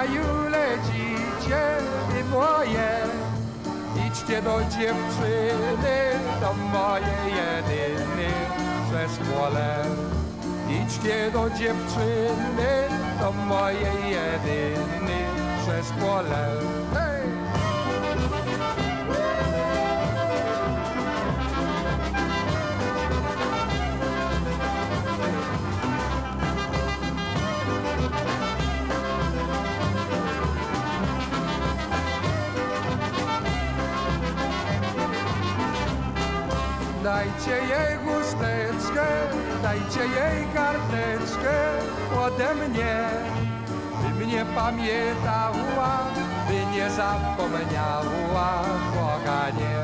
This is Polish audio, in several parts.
kraju lecicie wy moje. Idźcie do dziewczyny, do mojej jedyny przez pole. Idźcie do dziewczyny, do mojej jedyny przez. Hey! Dajcie jej chusteczkę, dajcie jej karteczkę ode mnie, by mnie pamiętała, by nie zapomniała, kochanie.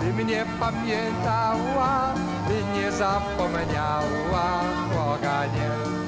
By mnie pamiętała, by nie zapomniała, kochanie.